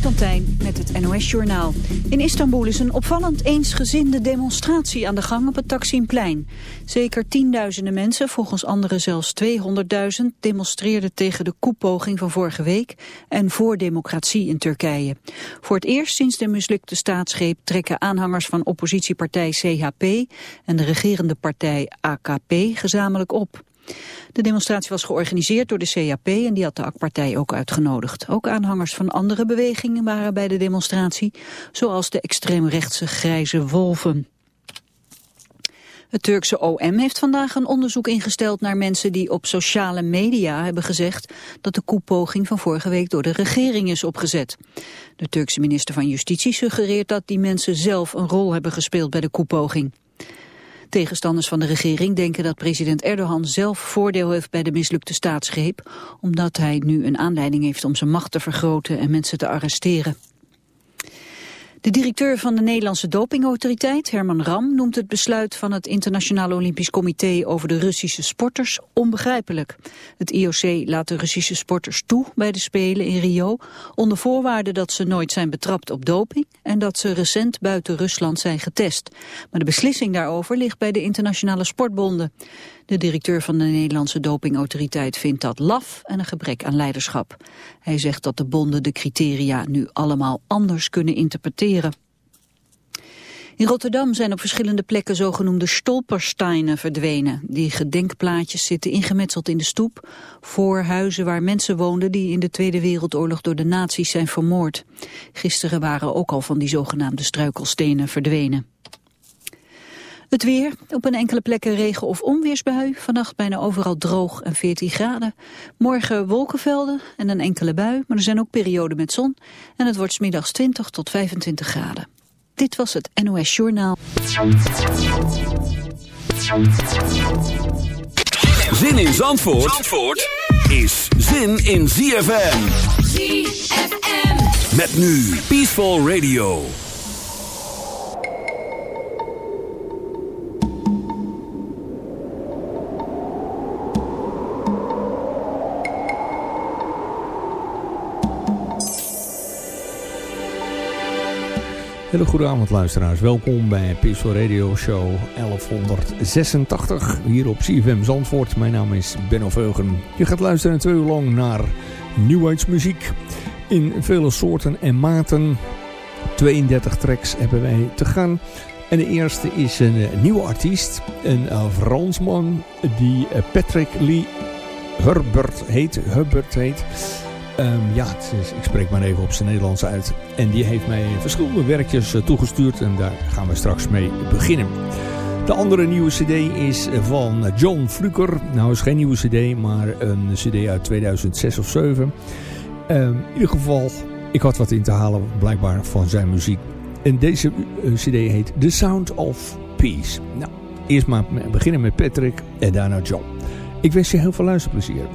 Tijn met het NOS-journaal. In Istanbul is een opvallend eensgezinde demonstratie aan de gang op het Taksimplein. Zeker tienduizenden mensen, volgens anderen zelfs 200.000... demonstreerden tegen de koepoging van vorige week... en voor democratie in Turkije. Voor het eerst sinds de mislukte staatsgreep... trekken aanhangers van oppositiepartij CHP... en de regerende partij AKP gezamenlijk op. De demonstratie was georganiseerd door de CAP en die had de AK-partij ook uitgenodigd. Ook aanhangers van andere bewegingen waren bij de demonstratie, zoals de extreemrechtse Grijze Wolven. Het Turkse OM heeft vandaag een onderzoek ingesteld naar mensen die op sociale media hebben gezegd dat de koepoging van vorige week door de regering is opgezet. De Turkse minister van Justitie suggereert dat die mensen zelf een rol hebben gespeeld bij de koepoging. Tegenstanders van de regering denken dat president Erdogan zelf voordeel heeft bij de mislukte staatsgreep, omdat hij nu een aanleiding heeft om zijn macht te vergroten en mensen te arresteren. De directeur van de Nederlandse dopingautoriteit, Herman Ram, noemt het besluit van het Internationale Olympisch Comité over de Russische sporters onbegrijpelijk. Het IOC laat de Russische sporters toe bij de Spelen in Rio, onder voorwaarde dat ze nooit zijn betrapt op doping en dat ze recent buiten Rusland zijn getest. Maar de beslissing daarover ligt bij de internationale sportbonden. De directeur van de Nederlandse dopingautoriteit vindt dat laf en een gebrek aan leiderschap. Hij zegt dat de bonden de criteria nu allemaal anders kunnen interpreteren. In Rotterdam zijn op verschillende plekken zogenoemde stolpersteinen verdwenen. Die gedenkplaatjes zitten ingemetseld in de stoep voor huizen waar mensen woonden die in de Tweede Wereldoorlog door de nazi's zijn vermoord. Gisteren waren ook al van die zogenaamde struikelstenen verdwenen. Het weer, op een enkele plekken regen- of onweersbui. Vannacht bijna overal droog en 14 graden. Morgen wolkenvelden en een enkele bui, maar er zijn ook perioden met zon. En het wordt smiddags 20 tot 25 graden. Dit was het NOS Journaal. Zin in Zandvoort, Zandvoort is zin in ZFM. ZFM. Met nu Peaceful Radio. Hele goede avond luisteraars. Welkom bij Peaceful Radio Show 1186 hier op CFM Zandvoort. Mijn naam is Benno Veugen. Je gaat luisteren twee uur lang naar nieuwheidsmuziek in vele soorten en maten. 32 tracks hebben wij te gaan. En de eerste is een, eh, nieuwe artiest, een uh, Fransman die uh, Patrick Lee Herbert heet. Herbert heet. Um, ja, ik spreek maar even op zijn Nederlands uit. En die heeft mij verschillende werkjes uh, toegestuurd en daar gaan we straks mee beginnen. De andere nieuwe cd is van John Fluker. Nou, is geen nieuwe cd, maar een cd uit 2006 of 2007. Um, in ieder geval, ik had wat in te halen blijkbaar van zijn muziek. En deze uh, cd heet The Sound of Peace. Nou, eerst maar beginnen met Patrick en daarna John. Ik wens je heel veel luisterplezier.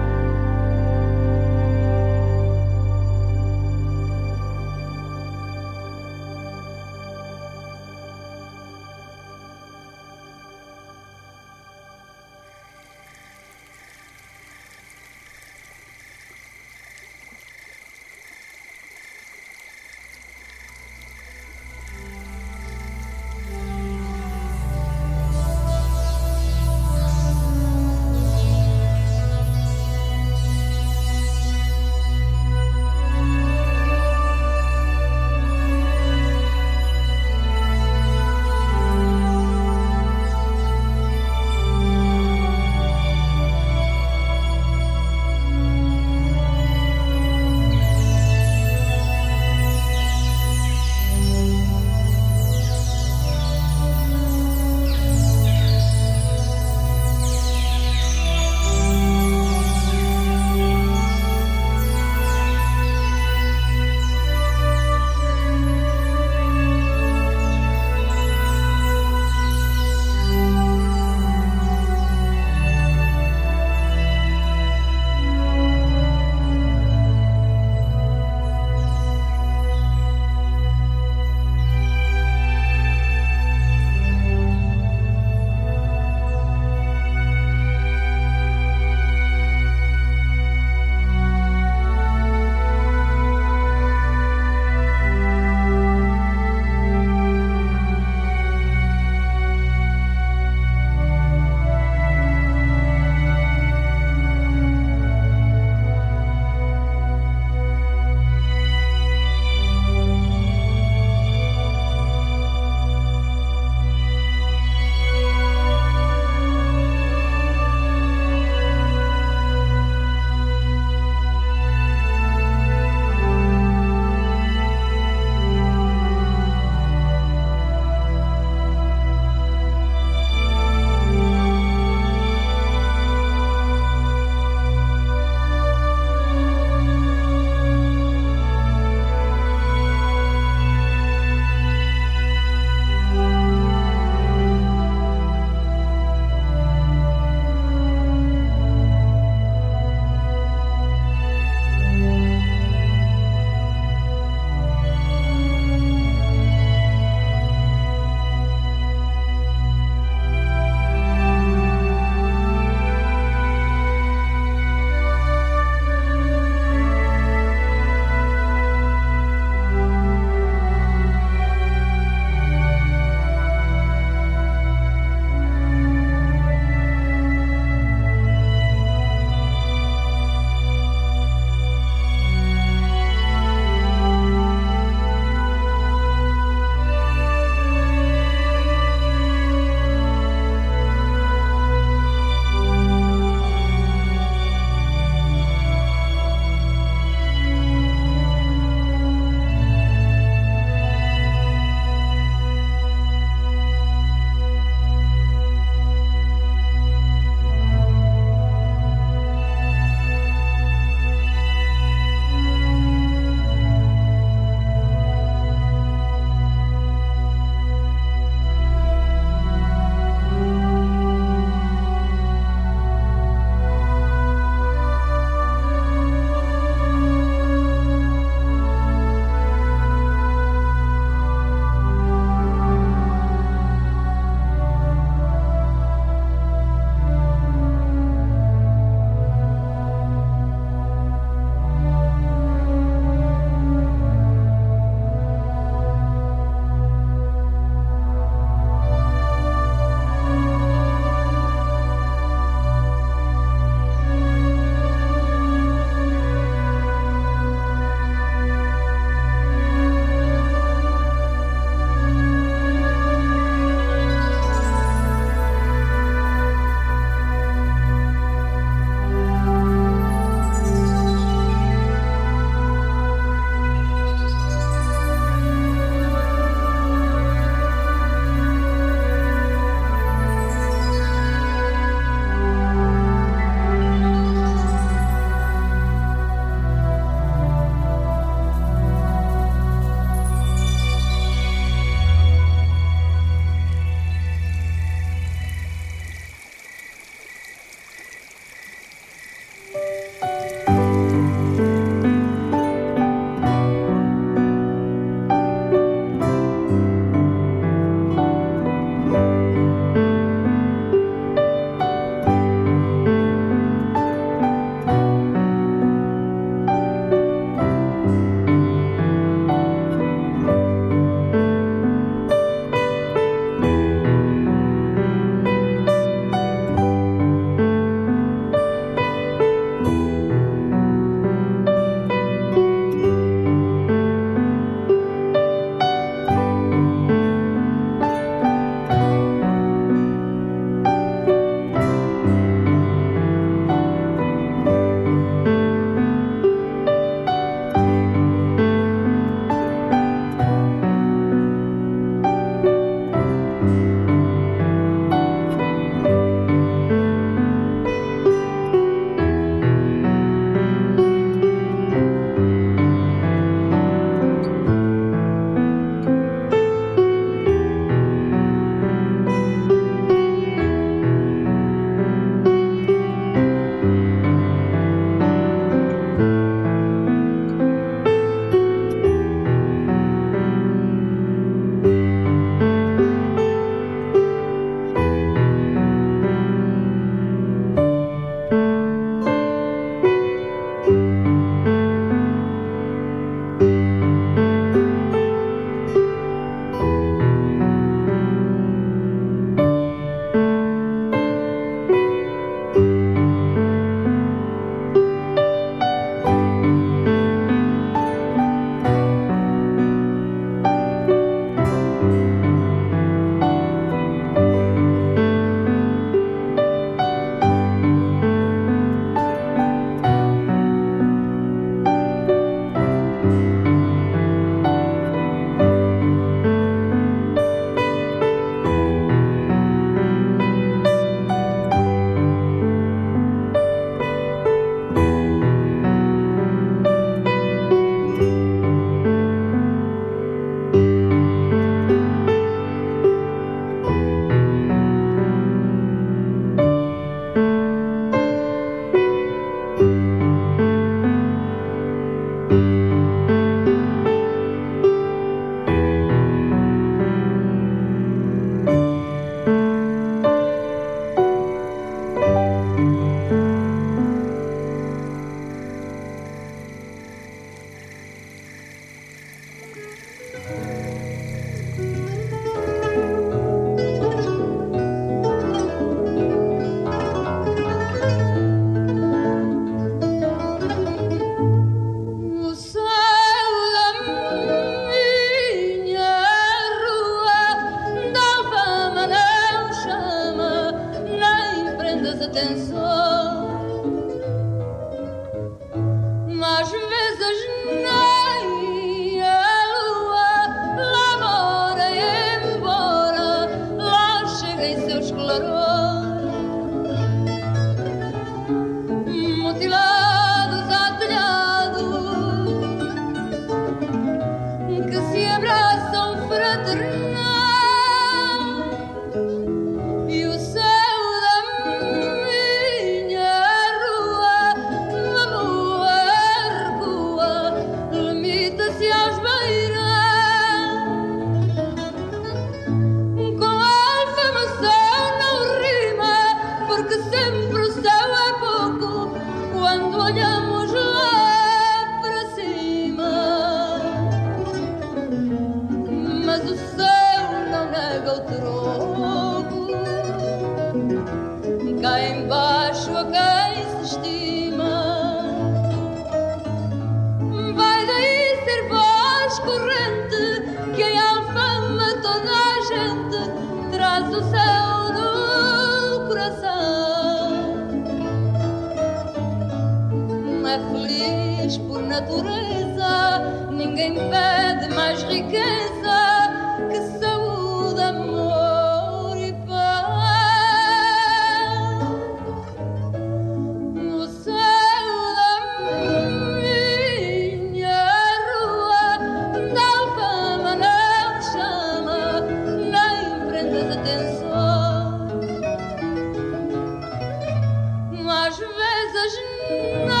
No.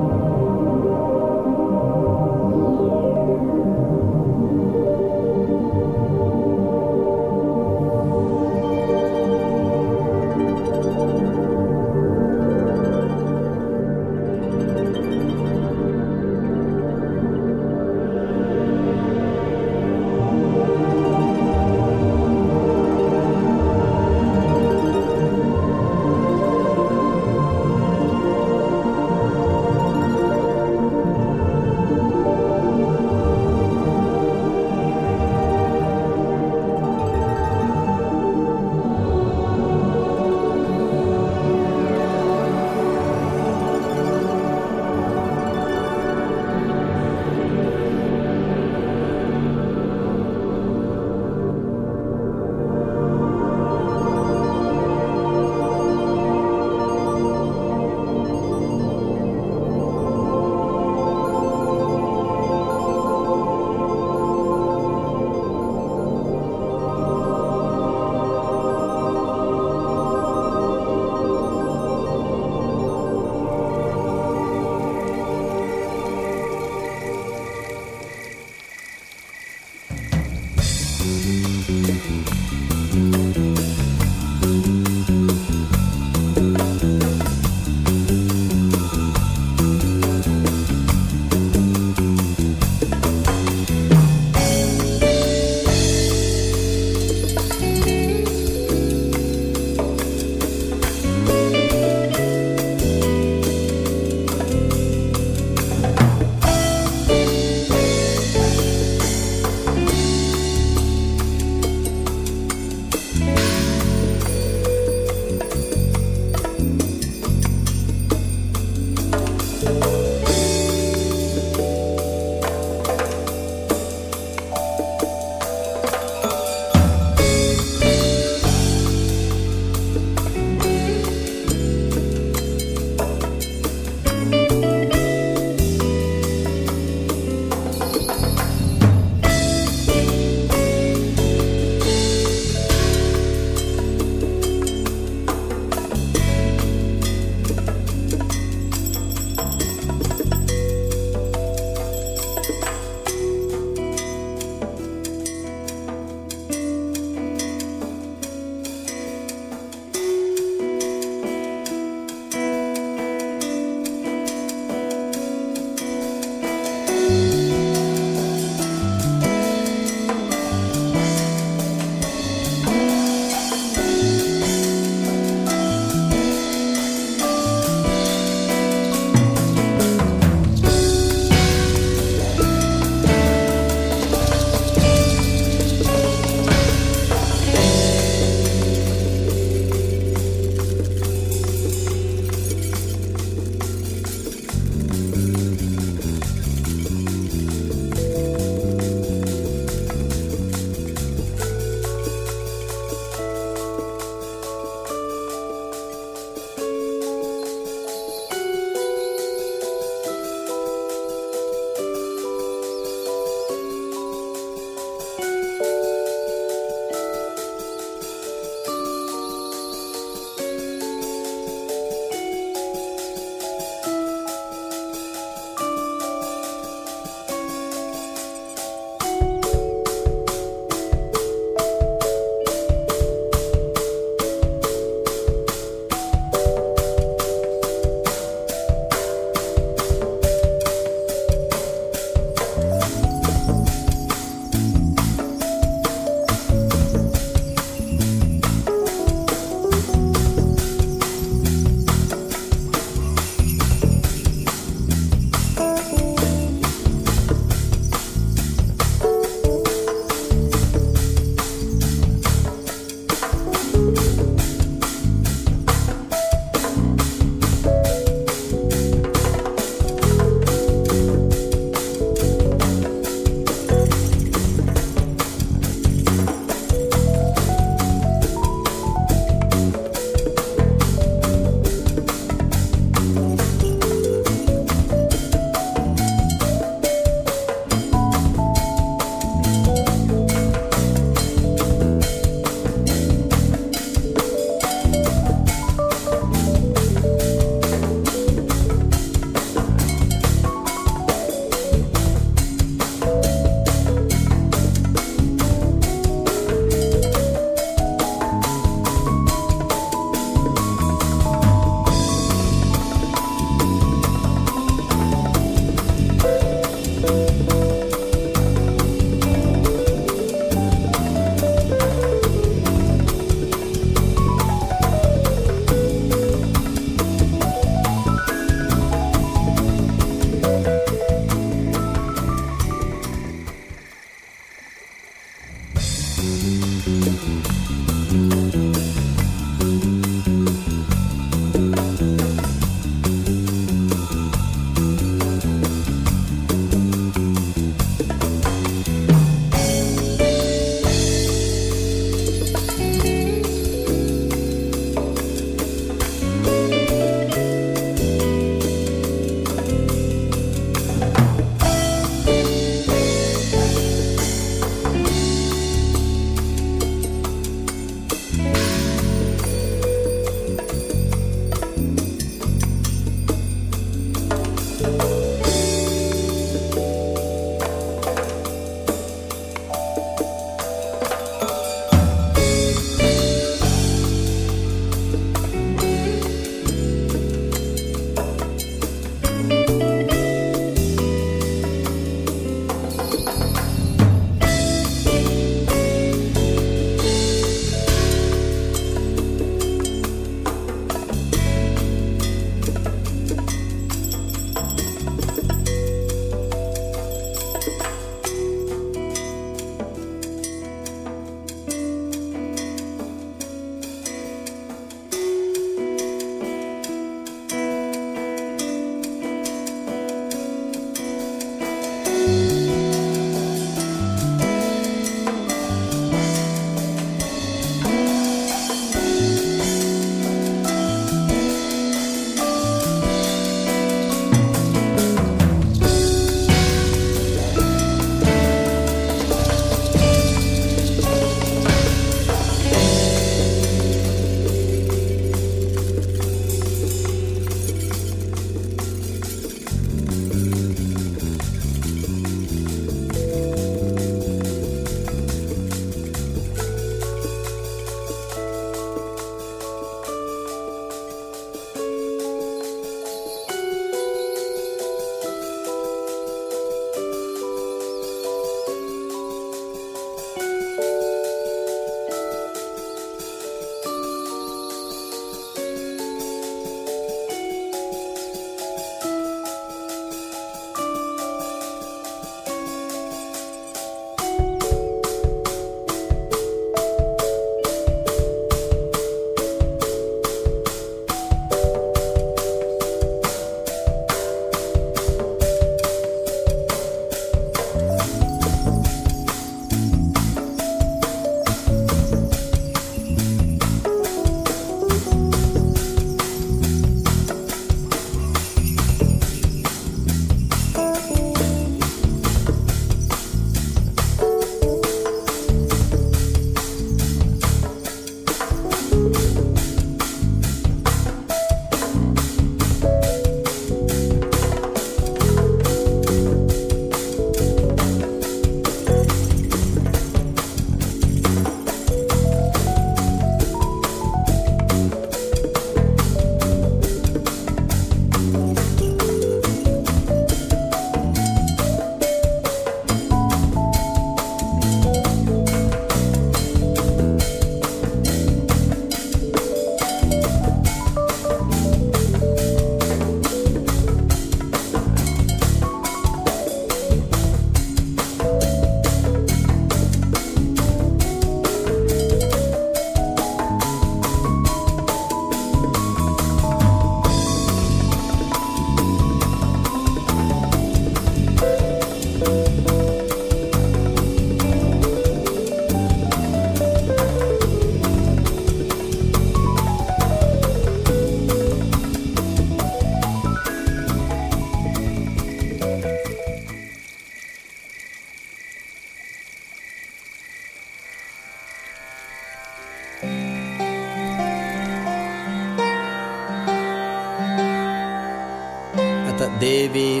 देवी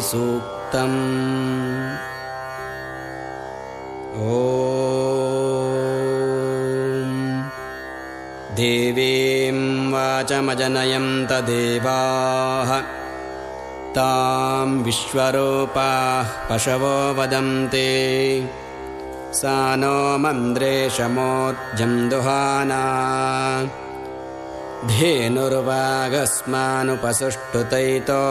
वाचमजनयन्त देवाः तां विश्वरूपाः पशवो वदन्ते। सा नो मन्द्रे दुहाना। धेनुर्वागस्मानुपसुष्टुतैतो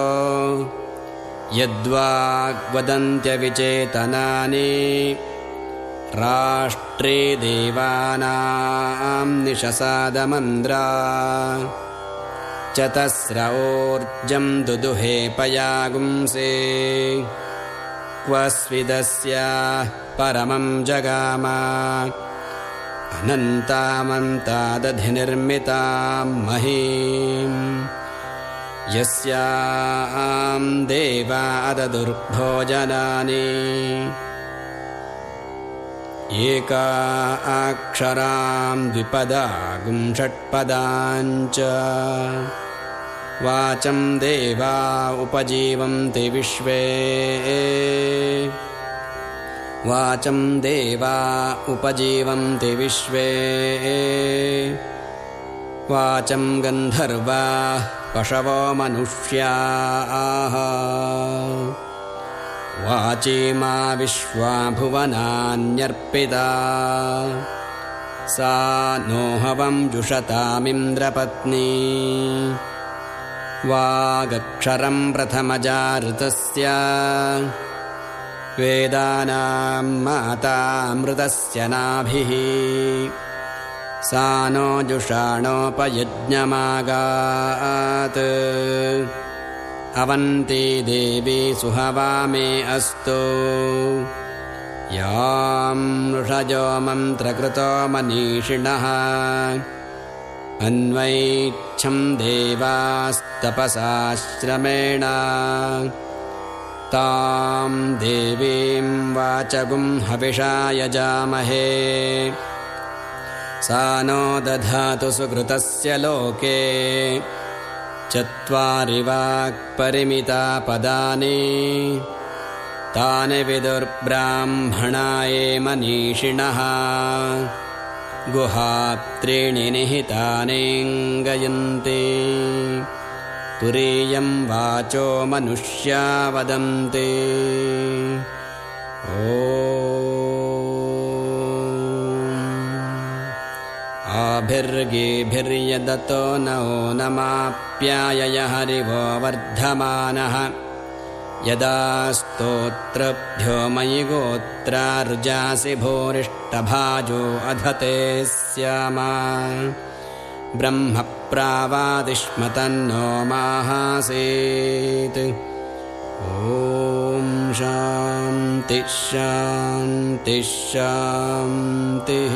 यद्वाग्वदन्त्यविचेतनानि राष्ट्रे देवानां निशसादमन्द्रा चतस्र ऊर्जं दुदुहे पयागुंसे क्व स्विदस्याः परमं जगामा अनन्तामन्तादधिनिर्मितां महीम् यस्यां देवाददुर्भोजनानि एका अक्षरां विश्वे वाचं देवा उपजीवन्ति विश्वे वाचं गन्धर्वा पशवो मनुष्याः। वाची मा विश्वा भुवनान्यर्पिता सा नोहवं जुषतामिन्द्रपत्नी। वागक्षरं प्रथमजाऋतस्य वेदानां मातामृतस्य नाभिः सा नो जुषाणोपयज्ञमागात्। अवन्ती देवी सुहवा मे अस्तु। यां ऋषजो मन्त्रकृतो मनीषिणः। अन्वैच्छं देवास्तपसाश्रमेण। तां देवीं वाचगुं हविषा यजामहे सा नो दधातु सुकृतस्य लोके। चत्वारि वाक्परिमिता पदानि। तानि विदुर्ब्राह्मणाये मनीषिणः गुहात्रीणि निहितानीङ्गयन्ति तुरीयं वाचो मनुष्या वदन्ति ओ आभिर्गेभिर्यदतो नो नमाप्यायय हरिवो वर्धमानः। यदा स्तोत्रभ्यो मयि गोत्रार्जासि भूरिष्टभाजो अधते स्यामा। ब्रह्मप्रावादिष्मतन्नो माहासीत्। ॐ शान्तिः शान्तिः